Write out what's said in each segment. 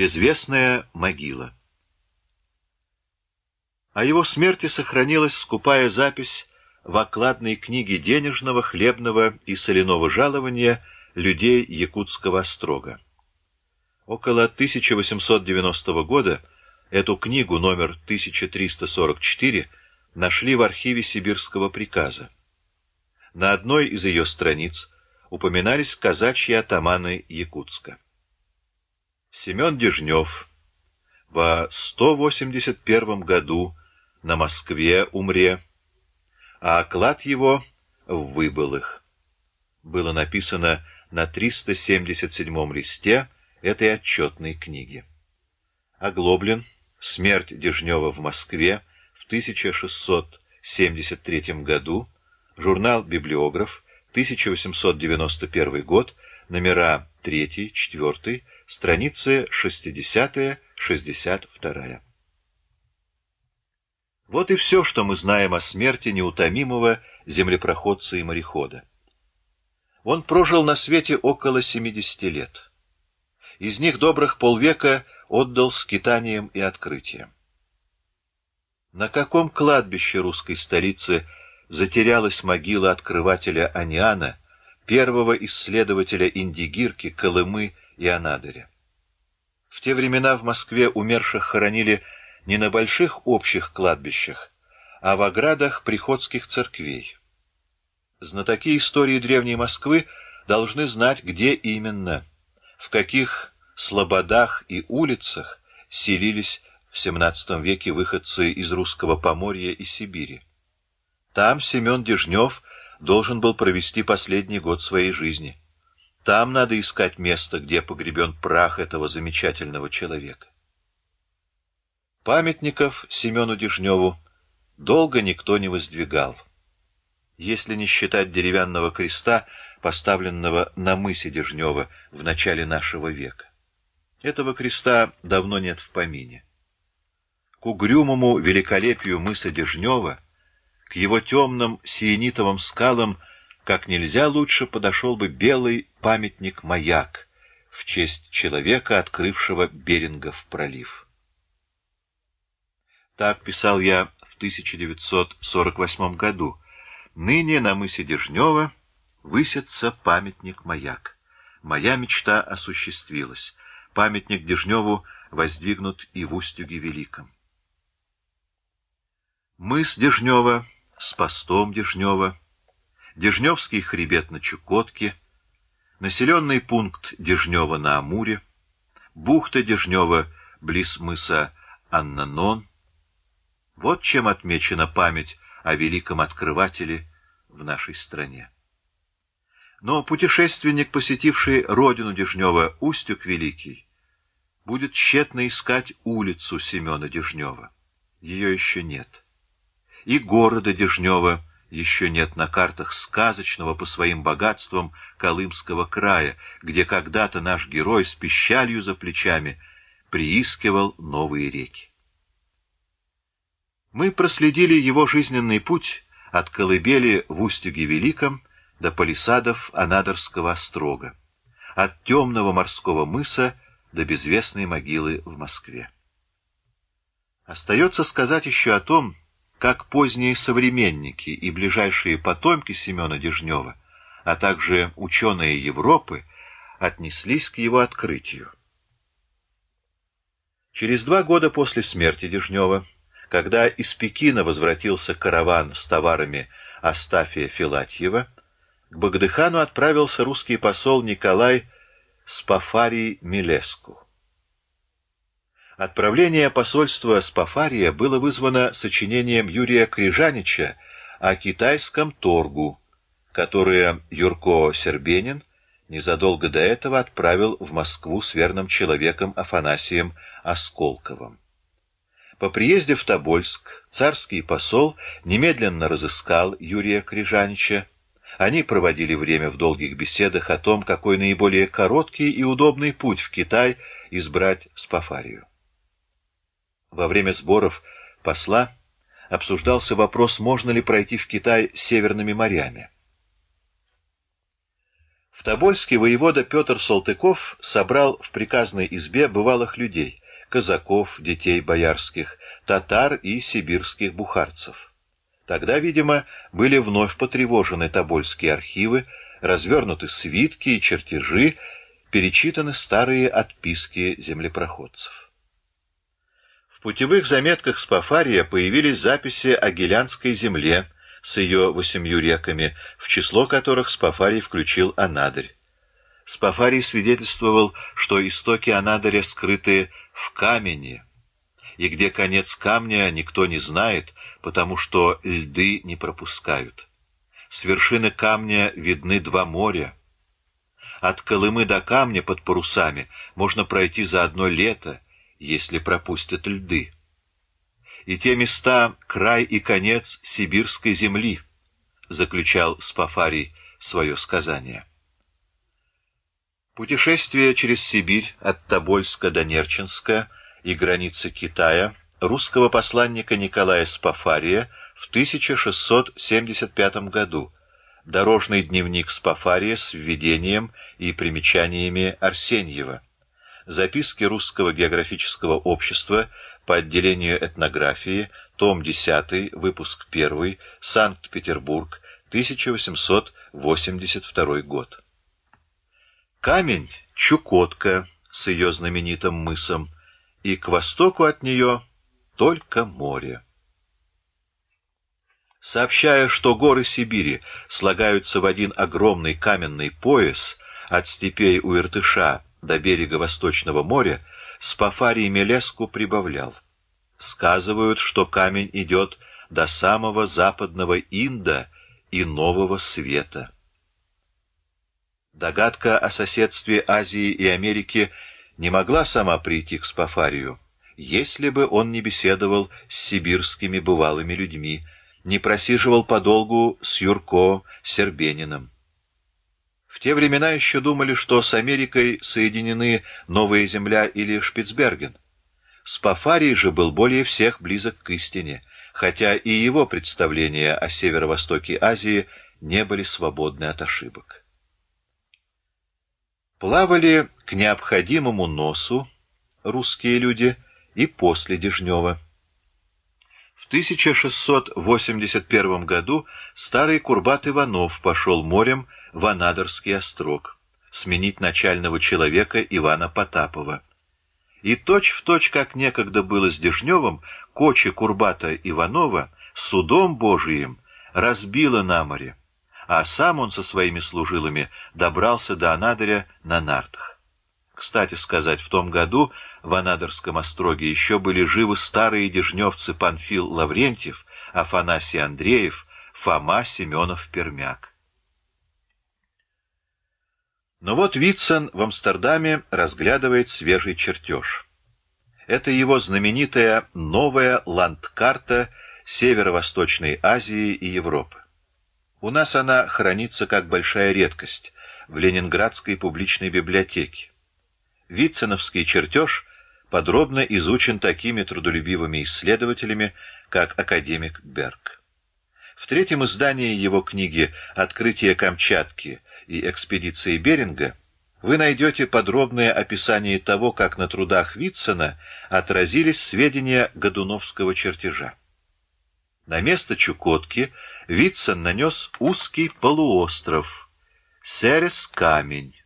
Безвестная могила. О его смерти сохранилась скупая запись в окладной книге денежного, хлебного и соляного жалования людей Якутского острога. Около 1890 года эту книгу номер 1344 нашли в архиве сибирского приказа. На одной из ее страниц упоминались казачьи атаманы Якутска. Семен Дежнев в 181 году на Москве умре, а оклад его в выбылых. Было написано на 377 листе этой отчетной книги. Оглоблен. Смерть Дежнева в Москве в 1673 году. Журнал «Библиограф», 1891 год, номера 3, 4, страницы 60-62. Вот и все, что мы знаем о смерти неутомимого землепроходца и морехода. Он прожил на свете около 70 лет. Из них добрых полвека отдал скитаниям и открытиям. На каком кладбище русской столицы затерялась могила открывателя Аниана, первого исследователя Индигирки, Колымы и Анадыря? В те времена в Москве умерших хоронили не на больших общих кладбищах, а в оградах приходских церквей. Знатоки истории древней Москвы должны знать, где именно, в каких слободах и улицах селились в XVII веке выходцы из русского Поморья и Сибири. Там Семен Дежнев должен был провести последний год своей жизни. Там надо искать место, где погребен прах этого замечательного человека. Памятников Семену Дежневу долго никто не воздвигал. Если не считать деревянного креста, поставленного на мысе Дежнева в начале нашего века. Этого креста давно нет в помине. К угрюмому великолепию мыса Дежнева, к его темным сиенитовым скалам, как нельзя лучше подошел бы белый памятник-маяк в честь человека, открывшего Берингов пролив. Так писал я в 1948 году. Ныне на мысе Дежнева высится памятник-маяк. Моя мечта осуществилась. Памятник Дежневу воздвигнут и в Устюге Великом. Мыс Дежнева с постом Дежнева, Дежневский хребет на Чукотке, населенный пункт Дежнева на Амуре, бухта Дежнева близ мыса Аннанон, вот чем отмечена память о великом открывателе в нашей стране. Но путешественник, посетивший родину Дежнева, Устюг Великий, будет тщетно искать улицу Семена Дежнева. Ее еще нет. И города Дежнева еще нет на картах сказочного по своим богатствам Колымского края, где когда-то наш герой с пищалью за плечами приискивал новые реки. Мы проследили его жизненный путь от Колыбели в Устюге Великом до палисадов Анадырского острога, от темного морского мыса до безвестной могилы в Москве. Остается сказать еще о том, как поздние современники и ближайшие потомки Семена Дежнева, а также ученые Европы, отнеслись к его открытию. Через два года после смерти Дежнева когда из Пекина возвратился караван с товарами Астафия Филатьева, к Багдыхану отправился русский посол Николай Спафарий Милеску. Отправление посольства Спафария было вызвано сочинением Юрия Крижанича о китайском торгу, которое Юрко Сербенин незадолго до этого отправил в Москву с верным человеком Афанасием Осколковым. По приезде в Тобольск царский посол немедленно разыскал Юрия Крижанича. Они проводили время в долгих беседах о том, какой наиболее короткий и удобный путь в Китай избрать Спафарию. Во время сборов посла обсуждался вопрос, можно ли пройти в Китай северными морями. В Тобольске воевода Петр Салтыков собрал в приказной избе бывалых людей, казаков, детей боярских, татар и сибирских бухарцев. Тогда, видимо, были вновь потревожены тобольские архивы, развернуты свитки и чертежи, перечитаны старые отписки землепроходцев. В путевых заметках Спафария появились записи о Гелянской земле с ее восемью реками, в число которых Спафарий включил Анадырь. Спафарий свидетельствовал, что истоки Анадыря скрыты в камне, и где конец камня никто не знает, потому что льды не пропускают. С вершины камня видны два моря. От Колымы до камня под парусами можно пройти за одно лето, если пропустят льды. И те места — край и конец сибирской земли, заключал Спафарий свое сказание. Путешествие через Сибирь от Тобольска до Нерчинска и границы Китая русского посланника Николая Спафария в 1675 году, дорожный дневник Спафария с введением и примечаниями Арсеньева, записки Русского географического общества по отделению этнографии, том 10, выпуск 1, Санкт-Петербург, 1882 год. Камень — Чукотка с ее знаменитым мысом, и к востоку от нее только море. Сообщая, что горы Сибири слагаются в один огромный каменный пояс от степей у Иртыша до берега Восточного моря, Спафарий Мелеску прибавлял. Сказывают, что камень идет до самого западного Инда и Нового Света. Догадка о соседстве Азии и Америки не могла сама прийти к Спафарию, если бы он не беседовал с сибирскими бывалыми людьми, не просиживал подолгу с Юрко Сербениным. В те времена еще думали, что с Америкой соединены Новая Земля или Шпицберген. Спафарий же был более всех близок к истине, хотя и его представления о северо-востоке Азии не были свободны от ошибок. Плавали к необходимому носу русские люди и после Дежнева. В 1681 году старый Курбат Иванов пошел морем в Анадырский острог сменить начального человека Ивана Потапова. И точь-в-точь, точь, как некогда было с Дежневым, кочи Курбата Иванова судом Божиим разбило на море а сам он со своими служилами добрался до Анадыря на нартах. Кстати сказать, в том году в Анадырском остроге еще были живы старые дежневцы Панфил Лаврентьев, Афанасий Андреев, Фома Семенов-Пермяк. Но вот Вицин в Амстердаме разглядывает свежий чертеж. Это его знаменитая новая ландкарта Северо-Восточной Азии и Европы. У нас она хранится как большая редкость в Ленинградской публичной библиотеке. Вициновский чертеж подробно изучен такими трудолюбивыми исследователями, как академик Берг. В третьем издании его книги «Открытие Камчатки» и «Экспедиции Беринга» вы найдете подробное описание того, как на трудах Вицина отразились сведения Годуновского чертежа. На место Чукотки Витсон нанес узкий полуостров, Серес-камень,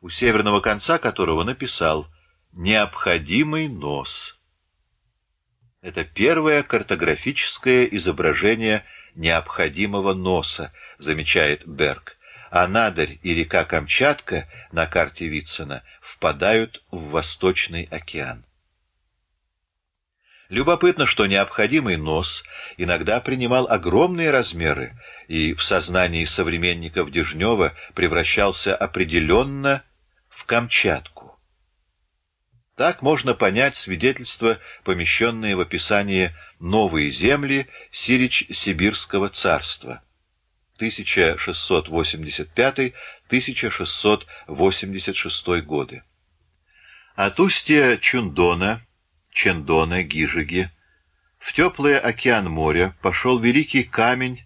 у северного конца которого написал «Необходимый нос». Это первое картографическое изображение необходимого носа, замечает Берг, а Надарь и река Камчатка на карте Витсона впадают в Восточный океан. Любопытно, что необходимый нос иногда принимал огромные размеры и в сознании современников Дежнева превращался определенно в Камчатку. Так можно понять свидетельства, помещенные в описании «Новые земли» Сирич-Сибирского царства 1685-1686 годы. От устья Чундона Чендона, Гижиги, в теплый океан моря пошел великий камень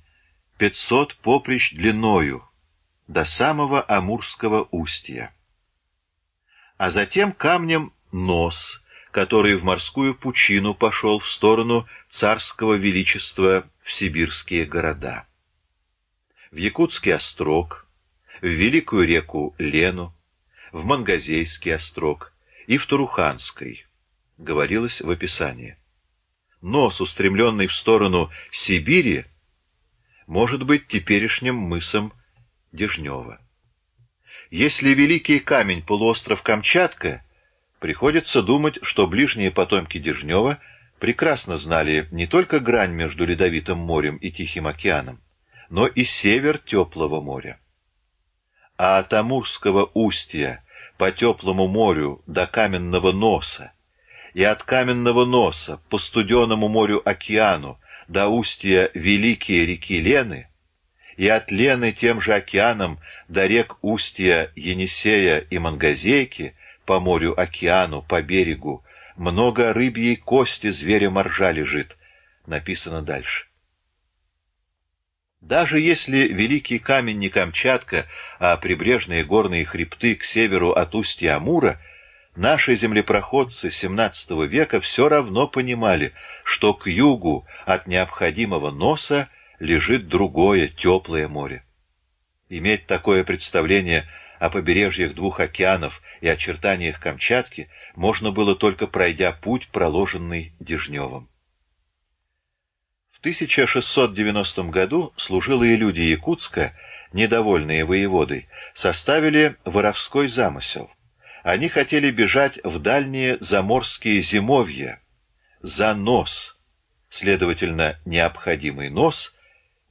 пятьсот поприщ длиною, до самого Амурского устья. А затем камнем нос, который в морскую пучину пошел в сторону царского величества в сибирские города. В Якутский острог, в Великую реку Лену, в Мангазейский острог и в Туруханской, говорилось в описании. Нос, устремленный в сторону Сибири, может быть теперешним мысом Дежнева. Если великий камень полуостров Камчатка, приходится думать, что ближние потомки Дежнева прекрасно знали не только грань между Ледовитым морем и Тихим океаном, но и север теплого моря. А от Амурского устья по теплому морю до каменного носа, и от каменного носа по студеному морю-океану до устья Великие реки Лены, и от Лены тем же океаном до рек устья Енисея и Мангазейки, по морю-океану, по берегу, много рыбьей кости зверя-моржа лежит, написано дальше. Даже если великий камень не Камчатка, а прибрежные горные хребты к северу от устья Амура — Наши землепроходцы XVII века все равно понимали, что к югу от необходимого носа лежит другое, теплое море. Иметь такое представление о побережьях двух океанов и очертаниях Камчатки можно было только пройдя путь, проложенный Дежневым. В 1690 году служилые люди Якутска, недовольные воеводой, составили воровской замысел — они хотели бежать в дальние заморские зимовья, за нос. Следовательно, необходимый нос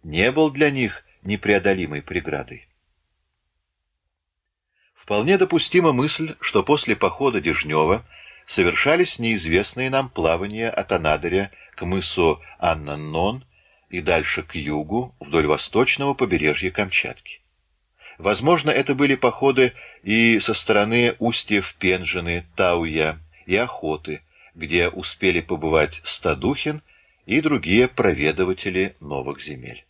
не был для них непреодолимой преградой. Вполне допустима мысль, что после похода Дежнева совершались неизвестные нам плавания от Анадыря к мысу Аннанон и дальше к югу, вдоль восточного побережья Камчатки. Возможно, это были походы и со стороны устьев Пенжины, Тауя и Охоты, где успели побывать Стадухин и другие проведыватели новых земель.